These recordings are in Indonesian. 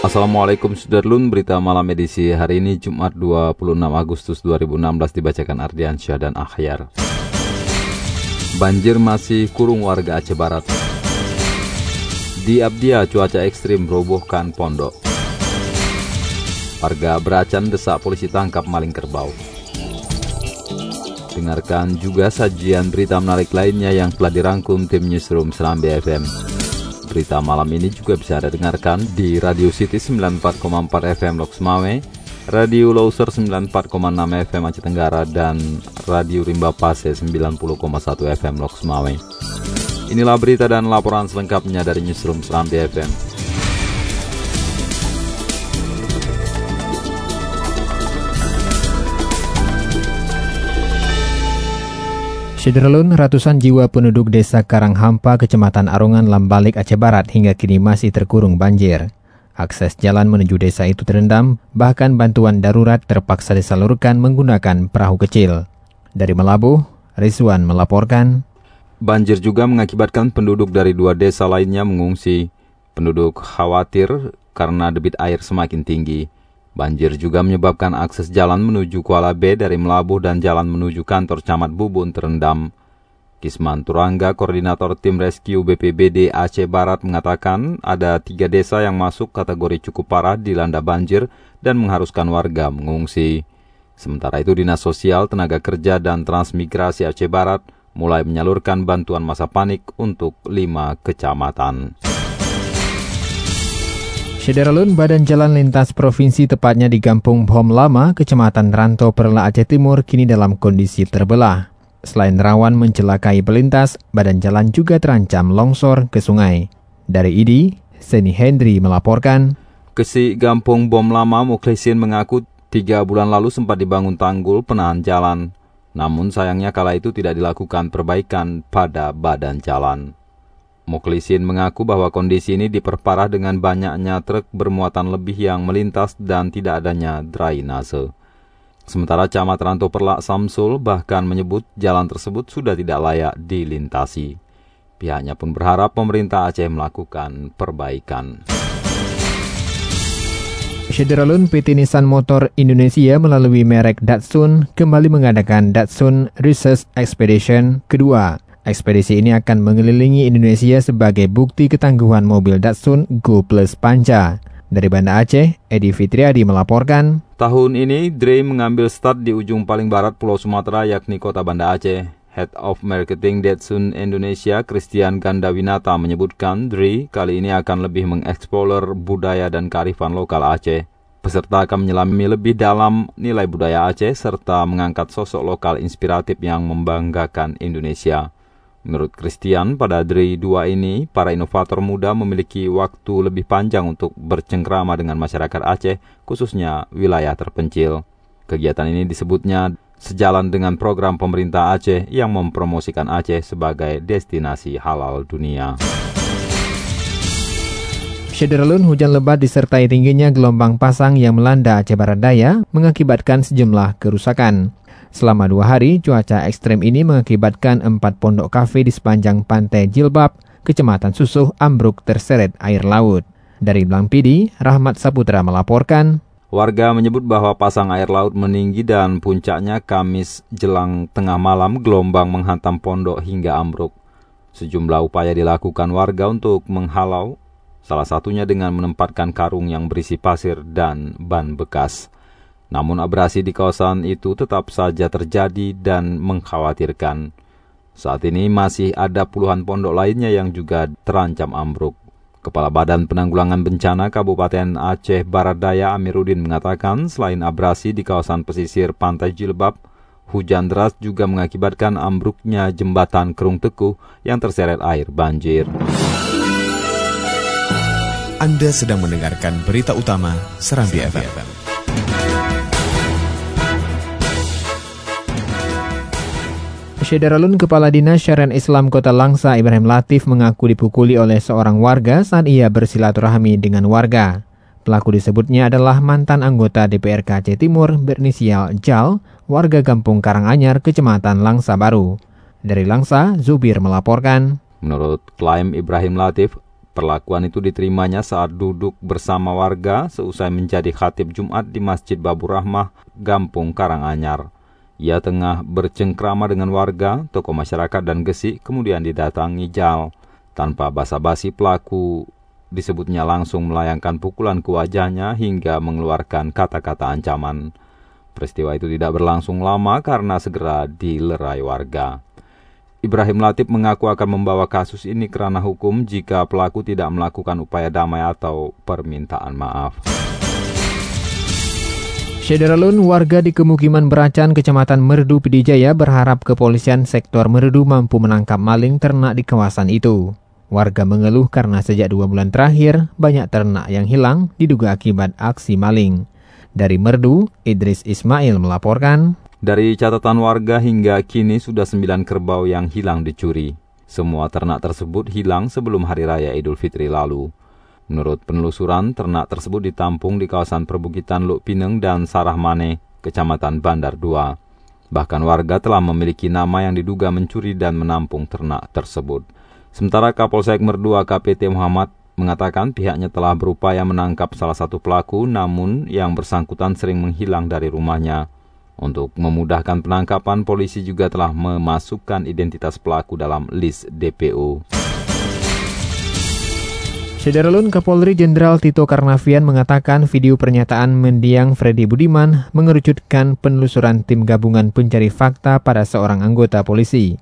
Assalamualaikum Sudarlun, berita malam edisi hari ini Jumat 26 Agustus 2016 dibacakan Ardiansyah dan Akhyar. Banjir masih kurung warga Aceh Barat. Di Abdia cuaca ekstrim robohkan pondok. Warga beracan desak polisi tangkap maling kerbau. Dengarkan juga sajian berita menarik lainnya yang telah dirangkum tim Newsroom Seram BFM. Berita malam ini juga bisa Anda dengarkan di Radio City 94,4 FM Loks Mawai, Radio Loser 94,6 FM Aceh Tenggara, dan Radio Rimba Pase 90,1 FM Loks Mawai. Inilah berita dan laporan selengkapnya dari Newsroom Seram BFM. Syederlun, ratusan jiwa penduduk desa Karanghampa, Kecamatan Arungan, Lambalik, Aceh Barat hingga kini masih terkurung banjir. Akses jalan menuju desa itu terendam, bahkan bantuan darurat terpaksa disalurkan menggunakan perahu kecil. Dari Melabuh, Rizwan melaporkan. Banjir juga mengakibatkan penduduk dari dua desa lainnya mengungsi. Penduduk khawatir karena debit air semakin tinggi. Banjir juga menyebabkan akses jalan menuju Kuala B dari Melabuh dan jalan menuju kantor Camat Bubun terendam. Kisman Turangga, koordinator tim rescue BPBD Aceh Barat mengatakan ada tiga desa yang masuk kategori cukup parah dilanda banjir dan mengharuskan warga mengungsi. Sementara itu Dinas Sosial, Tenaga Kerja, dan Transmigrasi Aceh Barat mulai menyalurkan bantuan masa panik untuk lima kecamatan. Syederalun Badan Jalan Lintas Provinsi tepatnya di Kampung Bom Lama, Kecamatan Ranto Perla Aceh Timur kini dalam kondisi terbelah. Selain rawan mencelakai pelintas, badan jalan juga terancam longsor ke sungai. Dari IDI, Seni Hendri melaporkan. Kesi Gampung Bom Lama Muklisin mengaku tiga bulan lalu sempat dibangun tanggul penahan jalan. Namun sayangnya kala itu tidak dilakukan perbaikan pada badan jalan. Muklisin mengaku bahwa kondisi ini diperparah dengan banyaknya truk bermuatan lebih yang melintas dan tidak adanya drainase. Sementara Camat Ranto Perlak Samsul bahkan menyebut jalan tersebut sudah tidak layak dilintasi. Pihaknya pun berharap pemerintah Aceh melakukan perbaikan. Syederalun PT Nissan Motor Indonesia melalui merek Datsun kembali mengadakan Datsun Research Expedition kedua Ekspedisi ini akan mengelilingi Indonesia sebagai bukti ketangguhan mobil Datsun Go Plus Panca. Dari Banda Aceh, Edi Fitriadi melaporkan. Tahun ini, Dre mengambil start di ujung paling barat Pulau Sumatera yakni kota Banda Aceh. Head of Marketing Datsun Indonesia, Christian Gandawinata menyebutkan Dre kali ini akan lebih mengeksplor budaya dan kearifan lokal Aceh. Peserta akan menyelami lebih dalam nilai budaya Aceh serta mengangkat sosok lokal inspiratif yang membanggakan Indonesia. Menurut Christian, pada DRI 2 ini, para inovator muda memiliki waktu lebih panjang untuk bercengkrama dengan masyarakat Aceh, khususnya wilayah terpencil. Kegiatan ini disebutnya sejalan dengan program pemerintah Aceh yang mempromosikan Aceh sebagai destinasi halal dunia. Syederalun hujan lebat disertai tingginya gelombang pasang yang melanda Aceh Barat Daya mengakibatkan sejumlah kerusakan. Selama dua hari, cuaca ekstrem ini mengakibatkan empat pondok kafe di sepanjang pantai Jilbab, Kecamatan Susuh, ambruk terseret air laut. Dari Blangpidi, Rahmat Saputra melaporkan. Warga menyebut bahwa pasang air laut meninggi dan puncaknya Kamis jelang tengah malam gelombang menghantam pondok hingga ambruk. Sejumlah upaya dilakukan warga untuk menghalau, salah satunya dengan menempatkan karung yang berisi pasir dan ban bekas. Namun abrasi di kawasan itu tetap saja terjadi dan mengkhawatirkan. Saat ini masih ada puluhan pondok lainnya yang juga terancam ambruk. Kepala Badan Penanggulangan Bencana Kabupaten Aceh Barat Daya Amiruddin mengatakan selain abrasi di kawasan pesisir Pantai Jilbab, hujan deras juga mengakibatkan ambruknya jembatan Kerung Teguh yang terseret air banjir. Anda sedang mendengarkan berita utama Serambi, FM. FM. Syederalun Kepala Dinas Syariat Islam Kota Langsa Ibrahim Latif mengaku dipukuli oleh seorang warga saat ia bersilaturahmi dengan warga. Pelaku disebutnya adalah mantan anggota DPRK Aceh Timur berinisial Jal, warga Kampung Karanganyar, Kecamatan Langsa Baru. Dari Langsa, Zubir melaporkan. Menurut klaim Ibrahim Latif, Perlakuan itu diterimanya saat duduk bersama warga seusai menjadi khatib Jumat di Masjid Babu Rahmah, Gampung Karanganyar. Ia tengah bercengkrama dengan warga, tokoh masyarakat dan gesi, kemudian didatangi Jal. Tanpa basa-basi pelaku disebutnya langsung melayangkan pukulan ke wajahnya hingga mengeluarkan kata-kata ancaman. Peristiwa itu tidak berlangsung lama karena segera dilerai warga. Ibrahim Latif mengaku akan membawa kasus ini kerana hukum jika pelaku tidak melakukan upaya damai atau permintaan maaf. Syederalun, warga di kemukiman Beracan, Kecamatan Merdu, Pidijaya berharap kepolisian sektor Merdu mampu menangkap maling ternak di kawasan itu. Warga mengeluh karena sejak dua bulan terakhir, banyak ternak yang hilang diduga akibat aksi maling. Dari Merdu, Idris Ismail melaporkan. Dari catatan warga hingga kini sudah sembilan kerbau yang hilang dicuri. Semua ternak tersebut hilang sebelum Hari Raya Idul Fitri lalu. Menurut penelusuran, ternak tersebut ditampung di kawasan perbukitan Luk Pineng dan Sarah Mane, Kecamatan Bandar 2. Bahkan warga telah memiliki nama yang diduga mencuri dan menampung ternak tersebut. Sementara Kapolsek Merdu KPT Muhammad mengatakan pihaknya telah berupaya menangkap salah satu pelaku namun yang bersangkutan sering menghilang dari rumahnya. Untuk memudahkan penangkapan, polisi juga telah memasukkan identitas pelaku dalam list DPO. Sederalun Kapolri Jenderal Tito Karnavian mengatakan video pernyataan mendiang Freddy Budiman mengerucutkan penelusuran tim gabungan pencari fakta pada seorang anggota polisi.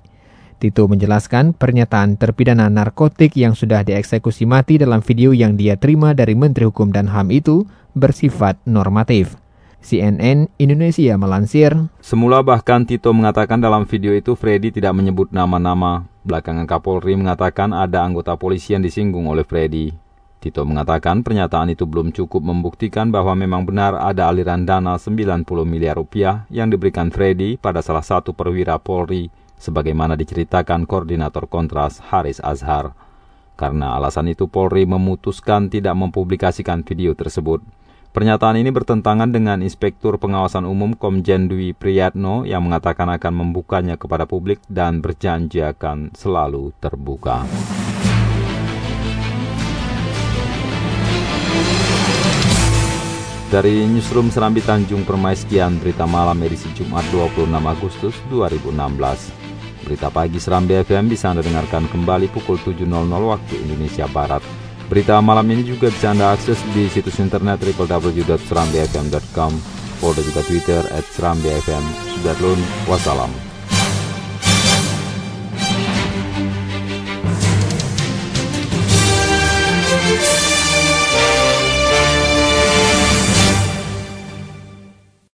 Tito menjelaskan pernyataan terpidana narkotik yang sudah dieksekusi mati dalam video yang dia terima dari Menteri Hukum dan HAM itu bersifat normatif. CNN Indonesia melansir. Semula bahkan Tito mengatakan dalam video itu Freddy tidak menyebut nama-nama. Belakangan Kapolri mengatakan ada anggota polisi yang disinggung oleh Freddy. Tito mengatakan pernyataan itu belum cukup membuktikan bahwa memang benar ada aliran dana 90 miliar rupiah yang diberikan Freddy pada salah satu perwira Polri sebagaimana diceritakan koordinator kontras Haris Azhar. Karena alasan itu Polri memutuskan tidak mempublikasikan video tersebut. Pernyataan ini bertentangan dengan Inspektur Pengawasan Umum Komjen Dwi Priyatno yang mengatakan akan membukanya kepada publik dan berjanji akan selalu terbuka. Dari Newsroom Serambi Tanjung Permai sekian berita malam edisi Jumat 26 Agustus 2016. Berita pagi Serambi FM bisa Anda dengarkan kembali pukul 7.00 waktu Indonesia Barat. Berita malam ini juga bisa Anda akses di situs internet www.serambifm.com, folder juga Twitter at serambifm. Sudah wassalam.